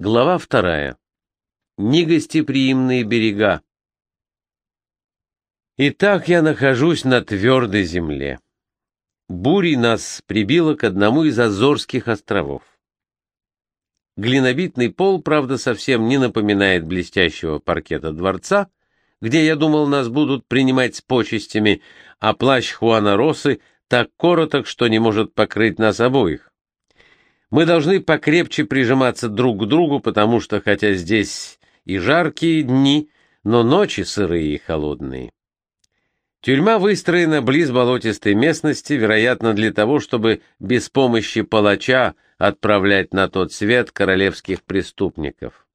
Глава вторая. Негостеприимные берега. Итак, я нахожусь на твердой земле. Бурей нас прибило к одному из Азорских островов. Глинобитный пол, правда, совсем не напоминает блестящего паркета дворца, где, я думал, нас будут принимать с почестями, а плащ Хуана Росы так короток, что не может покрыть нас обоих. Мы должны покрепче прижиматься друг к другу, потому что, хотя здесь и жаркие дни, но ночи сырые и холодные. Тюрьма выстроена близ болотистой местности, вероятно, для того, чтобы без помощи палача отправлять на тот свет королевских преступников.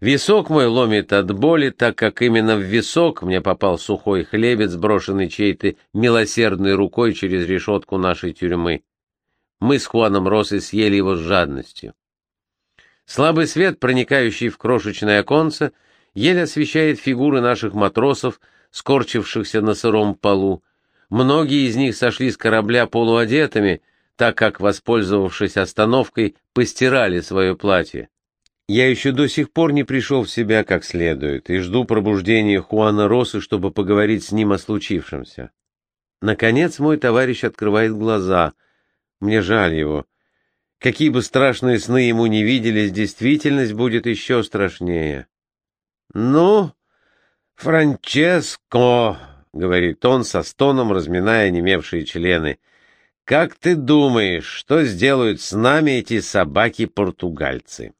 Висок мой ломит от боли, так как именно в висок мне попал сухой хлебец, брошенный чьей-то милосердной рукой через решетку нашей тюрьмы. Мы с Хуаном Росой съели его с жадностью. Слабый свет, проникающий в крошечное оконце, еле освещает фигуры наших матросов, скорчившихся на сыром полу. Многие из них сошли с корабля полуодетыми, так как, воспользовавшись остановкой, постирали свое платье. Я еще до сих пор не пришел в себя как следует и жду пробуждения Хуана Росы, чтобы поговорить с ним о случившемся. Наконец мой товарищ открывает глаза — мне жаль его. Какие бы страшные сны ему не виделись, действительность будет еще страшнее. — Ну, Франческо, — говорит он со стоном, разминая немевшие члены, — как ты думаешь, что сделают с нами эти собаки-португальцы?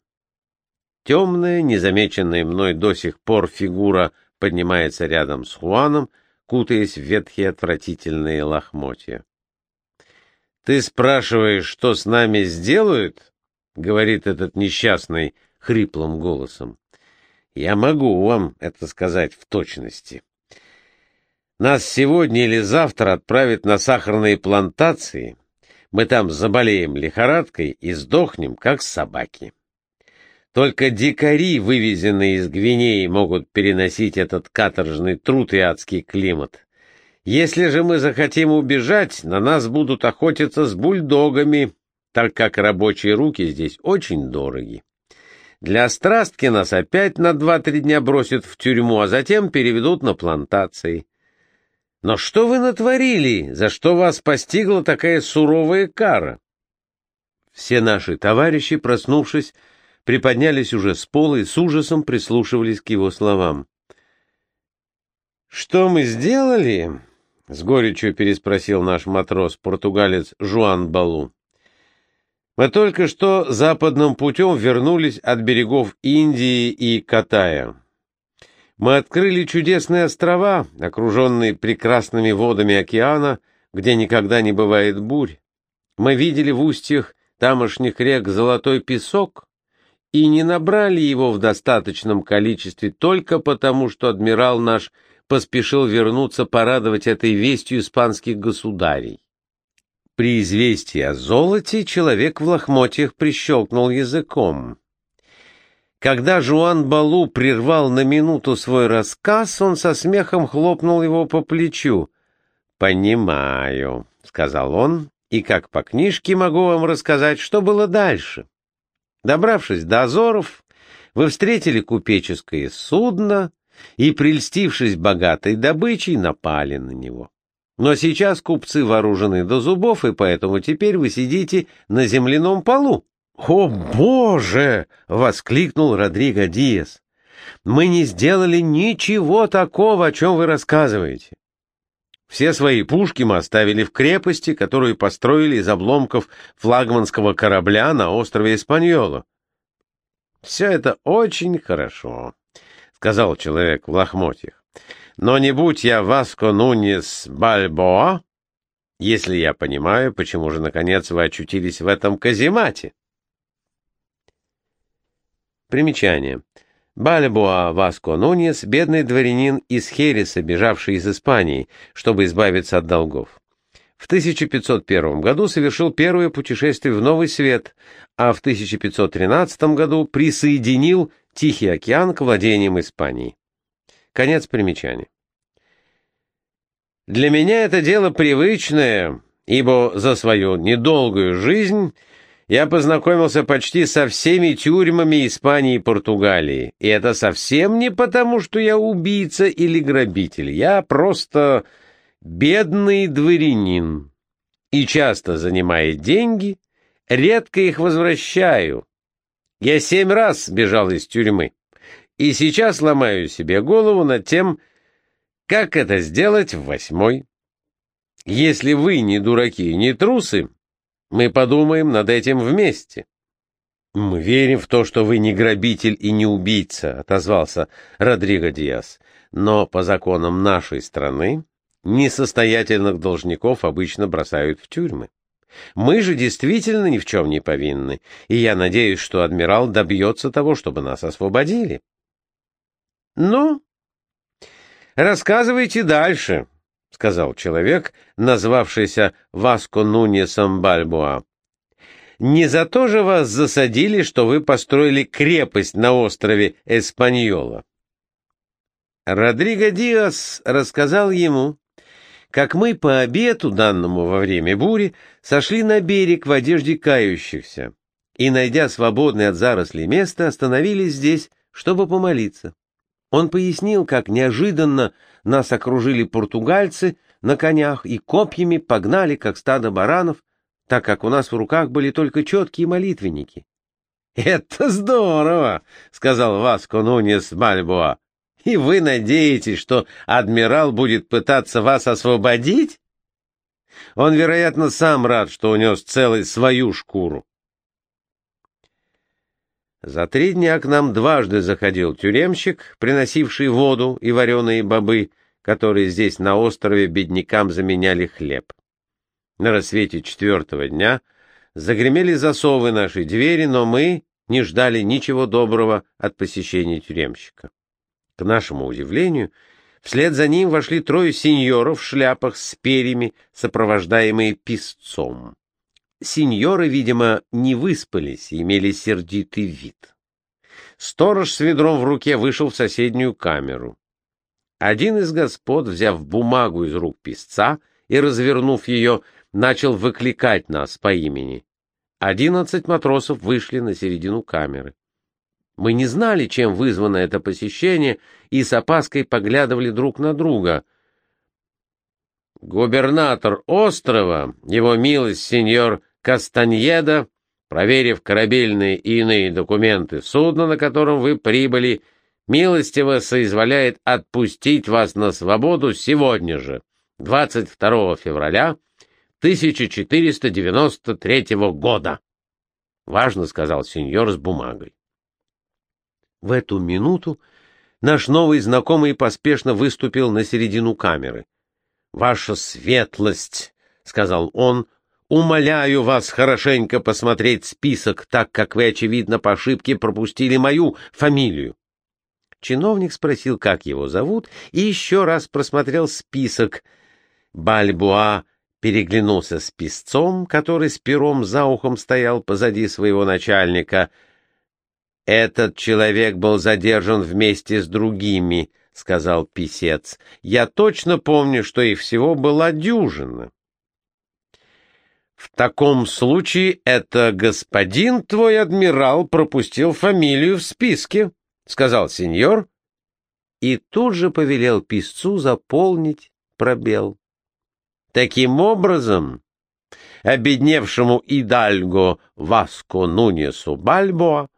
Темная, незамеченная мной до сих пор фигура поднимается рядом с Хуаном, кутаясь в ветхие отвратительные лохмотья. «Ты спрашиваешь, что с нами сделают?» — говорит этот несчастный хриплым голосом. «Я могу вам это сказать в точности. Нас сегодня или завтра отправят на сахарные плантации. Мы там заболеем лихорадкой и сдохнем, как собаки. Только дикари, вывезенные из Гвинеи, могут переносить этот каторжный труд и адский климат. Если же мы захотим убежать, на нас будут охотиться с бульдогами, так как рабочие руки здесь очень дороги. Для страстки нас опять на два-три дня бросят в тюрьму, а затем переведут на плантации. Но что вы натворили? За что вас постигла такая суровая кара? Все наши товарищи, проснувшись, приподнялись уже с пола и с ужасом прислушивались к его словам. «Что мы сделали?» — с горечью переспросил наш матрос-португалец Жуан Балу. «Мы только что западным путем вернулись от берегов Индии и Катая. Мы открыли чудесные острова, окруженные прекрасными водами океана, где никогда не бывает бурь. Мы видели в устьях тамошних рек золотой песок и не набрали его в достаточном количестве только потому, что адмирал наш поспешил вернуться порадовать этой вестью испанских государей. При известии о золоте человек в лохмотьях прищелкнул языком. Когда Жуан Балу прервал на минуту свой рассказ, он со смехом хлопнул его по плечу. «Понимаю», — сказал он, — «и как по книжке могу вам рассказать, что было дальше. Добравшись до Азоров, вы встретили купеческое судно, и, прельстившись богатой добычей, напали на него. Но сейчас купцы вооружены до зубов, и поэтому теперь вы сидите на земляном полу. — О, Боже! — воскликнул Родриго Диас. — Мы не сделали ничего такого, о чем вы рассказываете. Все свои пушки мы оставили в крепости, которую построили из обломков флагманского корабля на острове Испаньола. Все это очень хорошо сказал человек в лохмотьях. Но не будь я Васко Нунес Бальбоа, если я понимаю, почему же, наконец, вы очутились в этом каземате. Примечание. Бальбоа Васко Нунес — бедный дворянин из Хереса, бежавший из Испании, чтобы избавиться от долгов. В 1501 году совершил первое путешествие в Новый Свет, а в 1513 году присоединил Тихий океан к владениям Испании. Конец примечания. Для меня это дело привычное, ибо за свою недолгую жизнь я познакомился почти со всеми тюрьмами Испании и Португалии. И это совсем не потому, что я убийца или грабитель. Я просто бедный дворянин. И часто занимая деньги, редко их возвращаю. Я семь раз бежал из тюрьмы. И сейчас ломаю себе голову над тем, как это сделать в восьмой. Если вы не дураки и не трусы, мы подумаем над этим вместе. Мы верим в то, что вы не грабитель и не убийца, отозвался Родриго Диас. Но по законам нашей страны несостоятельных должников обычно бросают в тюрьмы. Мы же действительно ни в чем не повинны, и я надеюсь, что адмирал добьется того, чтобы нас освободили. — Ну, рассказывайте дальше, — сказал человек, назвавшийся Васко Нуньесом Бальбуа. «Не за то же вас засадили, что вы построили крепость на острове Эспаньола?» Родриго Диас рассказал ему, как мы по обету, данному во время бури, сошли на берег в одежде кающихся и, найдя свободное от зарослей место, остановились здесь, чтобы помолиться. Он пояснил, как неожиданно нас окружили португальцы на конях и копьями погнали, как стадо баранов, так как у нас в руках были только четкие молитвенники. — Это здорово! — сказал Васко Нунес Бальбоа. — И вы надеетесь, что адмирал будет пытаться вас освободить? Он, вероятно, сам рад, что унес целой свою шкуру. За три дня к нам дважды заходил тюремщик, приносивший воду и вареные бобы, которые здесь на острове беднякам заменяли хлеб. На рассвете четвертого дня загремели засовы нашей двери, но мы не ждали ничего доброго от посещения тюремщика. К нашему удивлению, вслед за ним вошли трое сеньоров в шляпах с перьями, сопровождаемые писцом. Сеньоры, видимо, не выспались и имели сердитый вид. Сторож с ведром в руке вышел в соседнюю камеру. Один из господ, взяв бумагу из рук писца и развернув ее, начал выкликать нас по имени. Одиннадцать матросов вышли на середину камеры. Мы не знали, чем вызвано это посещение, и с опаской поглядывали друг на друга. Губернатор острова, его милость сеньор Кастаньеда, проверив корабельные и иные документы судна, на котором вы прибыли, милостиво соизволяет отпустить вас на свободу сегодня же, 22 февраля 1493 года. Важно, сказал сеньор с бумагой. В эту минуту наш новый знакомый поспешно выступил на середину камеры. «Ваша светлость», — сказал он, Умоляю вас хорошенько посмотреть список, так как вы, очевидно, по ошибке пропустили мою фамилию. Чиновник спросил, как его зовут, и еще раз просмотрел список. Бальбуа переглянулся с писцом, который с пером за ухом стоял позади своего начальника. «Этот человек был задержан вместе с другими», — сказал писец. «Я точно помню, что их всего была дюжина». В таком случае это господин твой адмирал пропустил фамилию в списке, сказал сеньор, и тут же повелел писцу заполнить пробел. Таким образом, обедневшему Идальго Васко Нунесу Бальбоа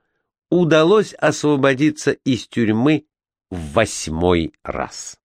удалось освободиться из тюрьмы в восьмой раз.